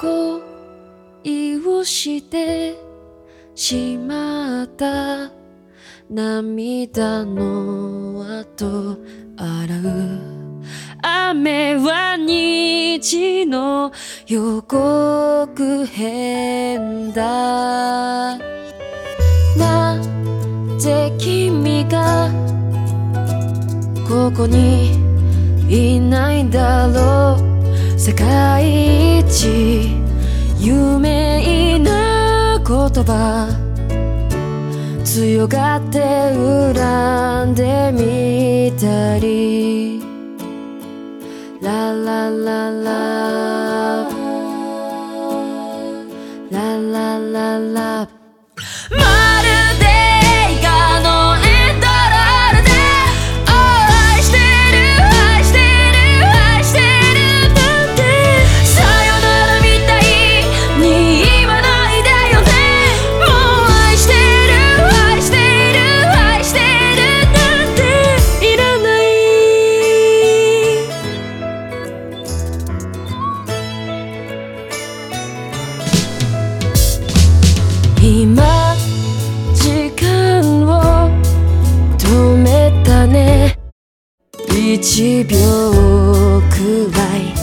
恋をしてしまった涙の後洗う。雨は虹の予告編だ。なぜ君がここにいないだろう。世界一有名な言葉。強がって恨んでみたり。ララララ。ララララ。ま今時間を止めたね。1秒くらい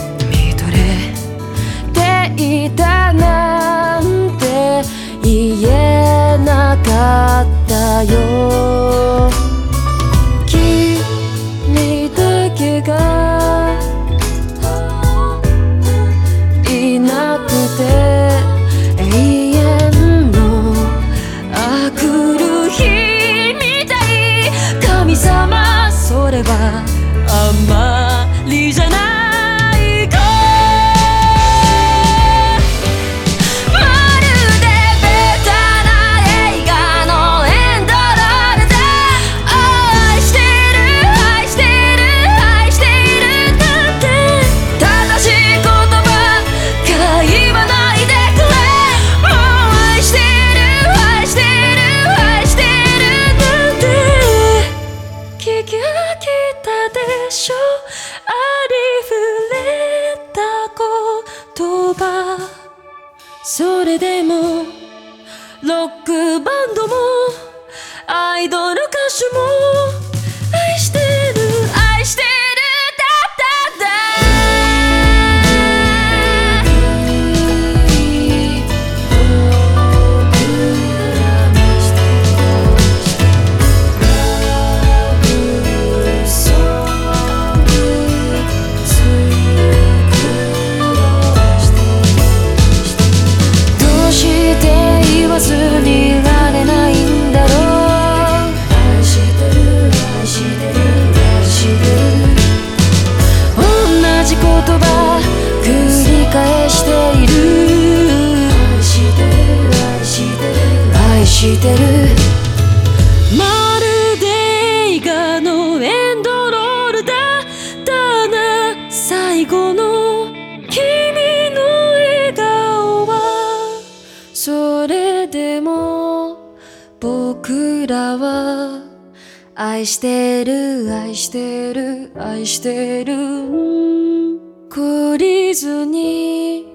ば甘りじゃないありふれた言葉。それでもロックバしている愛してる愛してる愛してるまるで映画のエンドロールだったな最後の君の笑顔はそれでも僕らは愛してる愛してる愛してる。懲りずに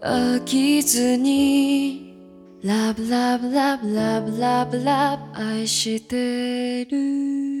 飽きずにラブラブラブラブラブラブ愛してる